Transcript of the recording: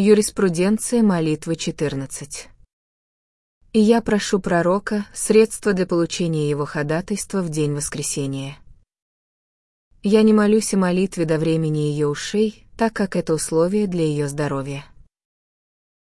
Юриспруденция молитвы 14. И я прошу пророка средства для получения его ходатайства в день воскресения. Я не молюсь о молитве до времени ее ушей, так как это условие для ее здоровья.